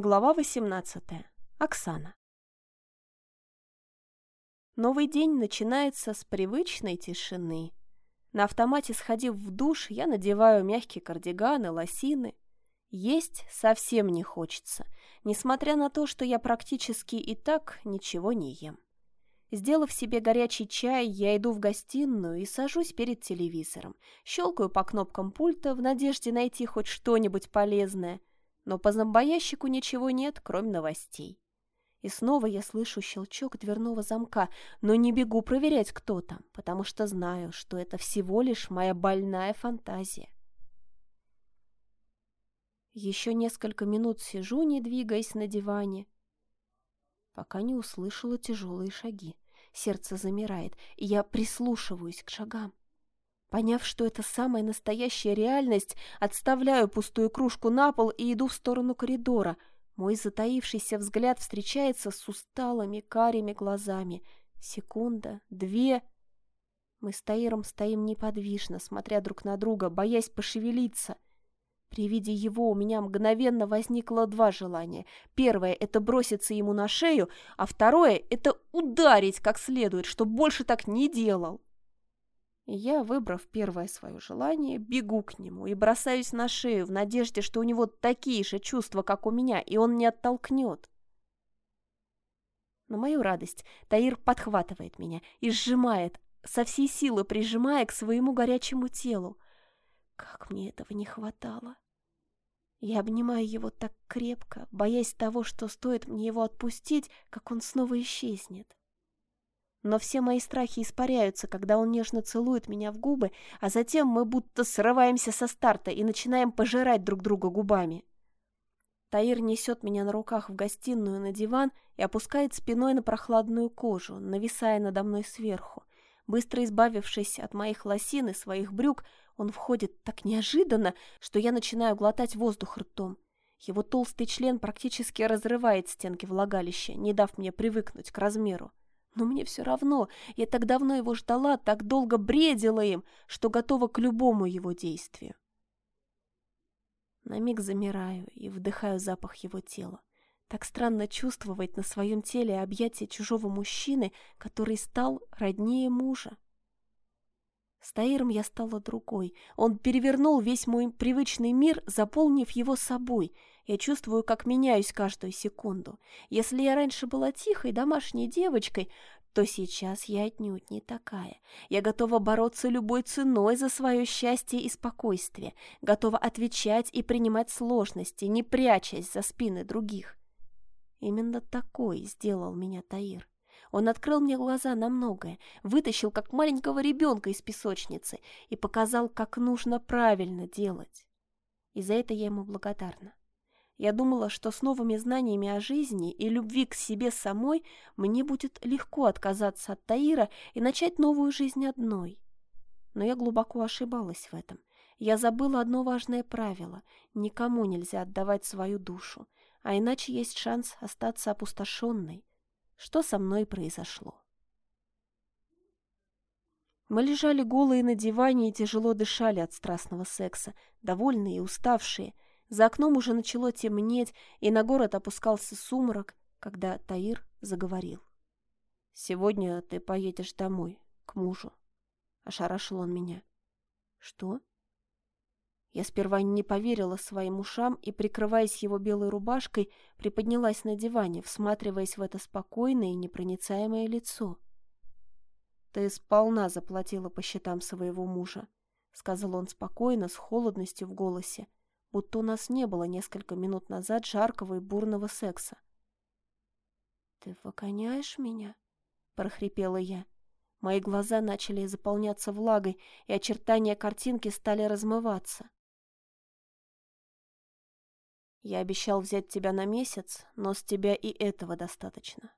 Глава 18. Оксана. Новый день начинается с привычной тишины. На автомате сходив в душ, я надеваю мягкие кардиганы, лосины. Есть совсем не хочется, несмотря на то, что я практически и так ничего не ем. Сделав себе горячий чай, я иду в гостиную и сажусь перед телевизором. Щелкаю по кнопкам пульта в надежде найти хоть что-нибудь полезное – но по зомбоящику ничего нет, кроме новостей. И снова я слышу щелчок дверного замка, но не бегу проверять, кто там, потому что знаю, что это всего лишь моя больная фантазия. Еще несколько минут сижу, не двигаясь на диване, пока не услышала тяжелые шаги. Сердце замирает, и я прислушиваюсь к шагам. Поняв, что это самая настоящая реальность, отставляю пустую кружку на пол и иду в сторону коридора. Мой затаившийся взгляд встречается с усталыми карими глазами. Секунда, две... Мы с Таиром стоим неподвижно, смотря друг на друга, боясь пошевелиться. При виде его у меня мгновенно возникло два желания. Первое — это броситься ему на шею, а второе — это ударить как следует, чтобы больше так не делал. Я, выбрав первое свое желание, бегу к нему и бросаюсь на шею в надежде, что у него такие же чувства, как у меня, и он не оттолкнет. На мою радость Таир подхватывает меня и сжимает, со всей силы прижимая к своему горячему телу. Как мне этого не хватало. Я обнимаю его так крепко, боясь того, что стоит мне его отпустить, как он снова исчезнет. Но все мои страхи испаряются, когда он нежно целует меня в губы, а затем мы будто срываемся со старта и начинаем пожирать друг друга губами. Таир несет меня на руках в гостиную на диван и опускает спиной на прохладную кожу, нависая надо мной сверху. Быстро избавившись от моих лосин и своих брюк, он входит так неожиданно, что я начинаю глотать воздух ртом. Его толстый член практически разрывает стенки влагалища, не дав мне привыкнуть к размеру. Но мне все равно, я так давно его ждала, так долго бредила им, что готова к любому его действию. На миг замираю и вдыхаю запах его тела. Так странно чувствовать на своем теле объятие чужого мужчины, который стал роднее мужа. С Таиром я стала другой. Он перевернул весь мой привычный мир, заполнив его собой. Я чувствую, как меняюсь каждую секунду. Если я раньше была тихой, домашней девочкой, то сейчас я отнюдь не такая. Я готова бороться любой ценой за свое счастье и спокойствие, готова отвечать и принимать сложности, не прячась за спины других. Именно такой сделал меня Таир. Он открыл мне глаза на многое, вытащил как маленького ребенка из песочницы и показал, как нужно правильно делать. И за это я ему благодарна. Я думала, что с новыми знаниями о жизни и любви к себе самой мне будет легко отказаться от Таира и начать новую жизнь одной. Но я глубоко ошибалась в этом. Я забыла одно важное правило – никому нельзя отдавать свою душу, а иначе есть шанс остаться опустошенной, что со мной произошло. Мы лежали голые на диване и тяжело дышали от страстного секса, довольные и уставшие. За окном уже начало темнеть, и на город опускался сумрак, когда Таир заговорил. «Сегодня ты поедешь домой, к мужу», — ошарашил он меня. «Что?» Я сперва не поверила своим ушам и, прикрываясь его белой рубашкой, приподнялась на диване, всматриваясь в это спокойное и непроницаемое лицо. «Ты сполна заплатила по счетам своего мужа», — сказал он спокойно, с холодностью в голосе, будто у нас не было несколько минут назад жаркого и бурного секса. «Ты выгоняешь меня?» — прохрипела я. Мои глаза начали заполняться влагой, и очертания картинки стали размываться. Я обещал взять тебя на месяц, но с тебя и этого достаточно.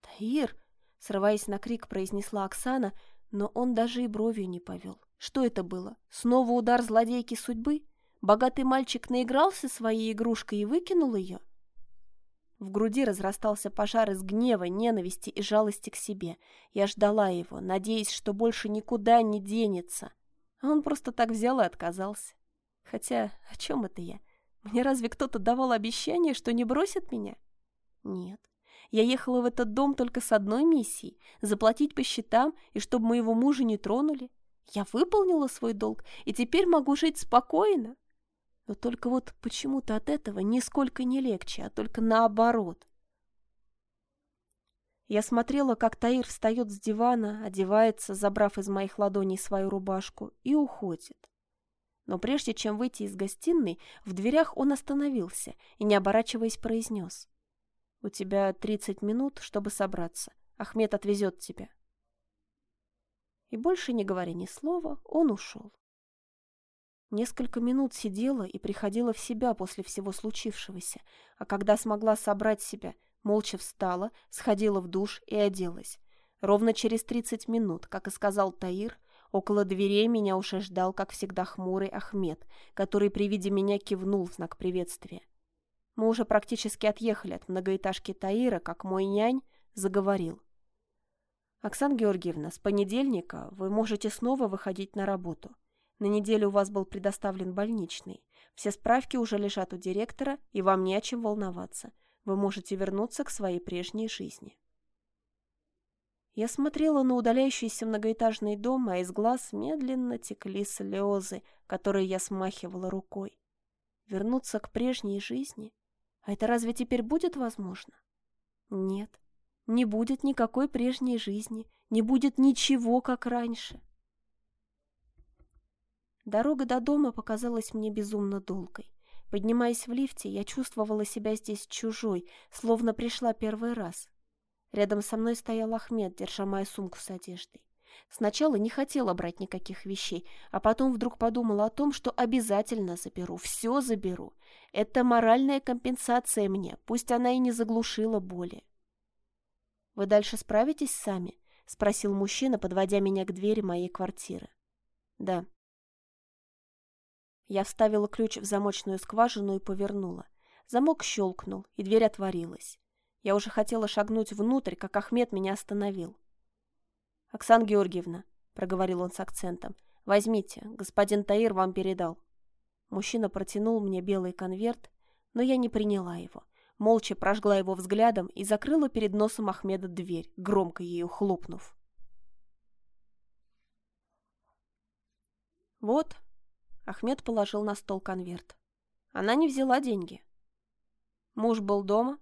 Таир, срываясь на крик, произнесла Оксана, но он даже и бровью не повел. Что это было? Снова удар злодейки судьбы? Богатый мальчик наигрался своей игрушкой и выкинул ее? В груди разрастался пожар из гнева, ненависти и жалости к себе. Я ждала его, надеясь, что больше никуда не денется. А он просто так взял и отказался. Хотя, о чем это я? Мне разве кто-то давал обещание, что не бросит меня? Нет. Я ехала в этот дом только с одной миссией – заплатить по счетам и чтобы моего мужа не тронули. Я выполнила свой долг и теперь могу жить спокойно. Но только вот почему-то от этого нисколько не легче, а только наоборот. Я смотрела, как Таир встает с дивана, одевается, забрав из моих ладоней свою рубашку, и уходит. Но прежде чем выйти из гостиной, в дверях он остановился и, не оборачиваясь, произнес. «У тебя тридцать минут, чтобы собраться. Ахмед отвезет тебя». И больше не говоря ни слова, он ушел. Несколько минут сидела и приходила в себя после всего случившегося, а когда смогла собрать себя, молча встала, сходила в душ и оделась. Ровно через тридцать минут, как и сказал Таир, около дверей меня уже ждал, как всегда, хмурый Ахмед, который при виде меня кивнул в знак приветствия. Мы уже практически отъехали от многоэтажки Таира, как мой нянь заговорил. «Оксана Георгиевна, с понедельника вы можете снова выходить на работу. На неделю у вас был предоставлен больничный. Все справки уже лежат у директора, и вам не о чем волноваться. Вы можете вернуться к своей прежней жизни. Я смотрела на удаляющийся многоэтажный дом, а из глаз медленно текли слезы, которые я смахивала рукой. Вернуться к прежней жизни? А это разве теперь будет возможно? Нет, не будет никакой прежней жизни, не будет ничего, как раньше. Дорога до дома показалась мне безумно долгой. Поднимаясь в лифте, я чувствовала себя здесь чужой, словно пришла первый раз. Рядом со мной стоял Ахмед, держа мою сумку с одеждой. Сначала не хотела брать никаких вещей, а потом вдруг подумала о том, что обязательно заберу, все заберу. Это моральная компенсация мне, пусть она и не заглушила боли. «Вы дальше справитесь сами?» — спросил мужчина, подводя меня к двери моей квартиры. «Да», я вставила ключ в замочную скважину и повернула. Замок щелкнул, и дверь отворилась. Я уже хотела шагнуть внутрь, как Ахмед меня остановил. «Оксана Георгиевна», — проговорил он с акцентом, — «возьмите, господин Таир вам передал». Мужчина протянул мне белый конверт, но я не приняла его. Молча прожгла его взглядом и закрыла перед носом Ахмеда дверь, громко ею хлопнув. «Вот», Ахмед положил на стол конверт. Она не взяла деньги. Муж был дома.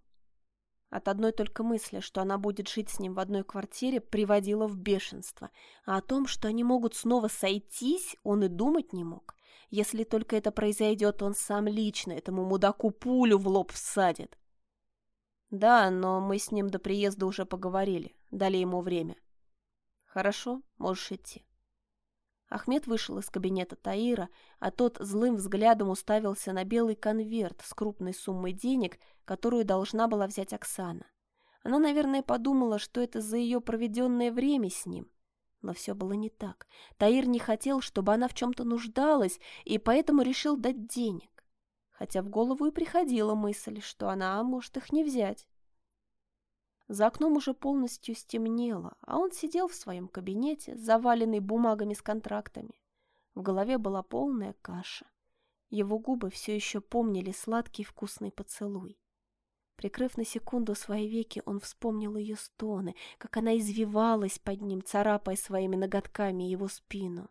От одной только мысли, что она будет жить с ним в одной квартире, приводила в бешенство. А о том, что они могут снова сойтись, он и думать не мог. Если только это произойдет, он сам лично этому мудаку пулю в лоб всадит. Да, но мы с ним до приезда уже поговорили, дали ему время. Хорошо, можешь идти. Ахмед вышел из кабинета Таира, а тот злым взглядом уставился на белый конверт с крупной суммой денег, которую должна была взять Оксана. Она, наверное, подумала, что это за ее проведенное время с ним. Но все было не так. Таир не хотел, чтобы она в чем-то нуждалась, и поэтому решил дать денег. Хотя в голову и приходила мысль, что она может их не взять. За окном уже полностью стемнело, а он сидел в своем кабинете, заваленный бумагами с контрактами. В голове была полная каша. Его губы все еще помнили сладкий вкусный поцелуй. Прикрыв на секунду свои веки, он вспомнил ее стоны, как она извивалась под ним, царапая своими ноготками его спину.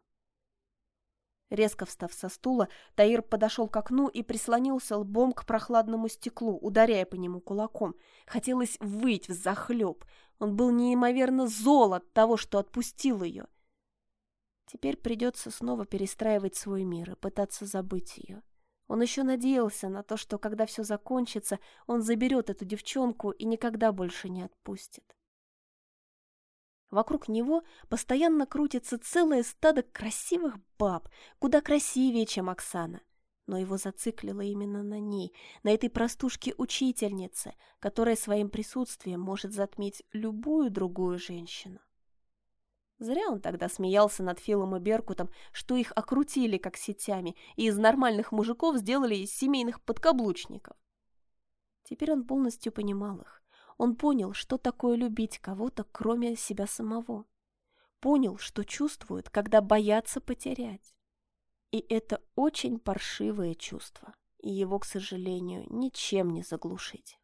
Резко встав со стула, Таир подошел к окну и прислонился лбом к прохладному стеклу, ударяя по нему кулаком. Хотелось выть в захлеб. Он был неимоверно зол от того, что отпустил ее. Теперь придется снова перестраивать свой мир и пытаться забыть ее. Он еще надеялся на то, что когда все закончится, он заберет эту девчонку и никогда больше не отпустит. Вокруг него постоянно крутится целое стадо красивых баб, куда красивее, чем Оксана. Но его зациклило именно на ней, на этой простушке-учительнице, которая своим присутствием может затмить любую другую женщину. Зря он тогда смеялся над Филом и Беркутом, что их окрутили как сетями, и из нормальных мужиков сделали из семейных подкаблучников. Теперь он полностью понимал их. Он понял, что такое любить кого-то, кроме себя самого. Понял, что чувствуют, когда боятся потерять. И это очень паршивое чувство. и его, к сожалению, ничем не заглушить.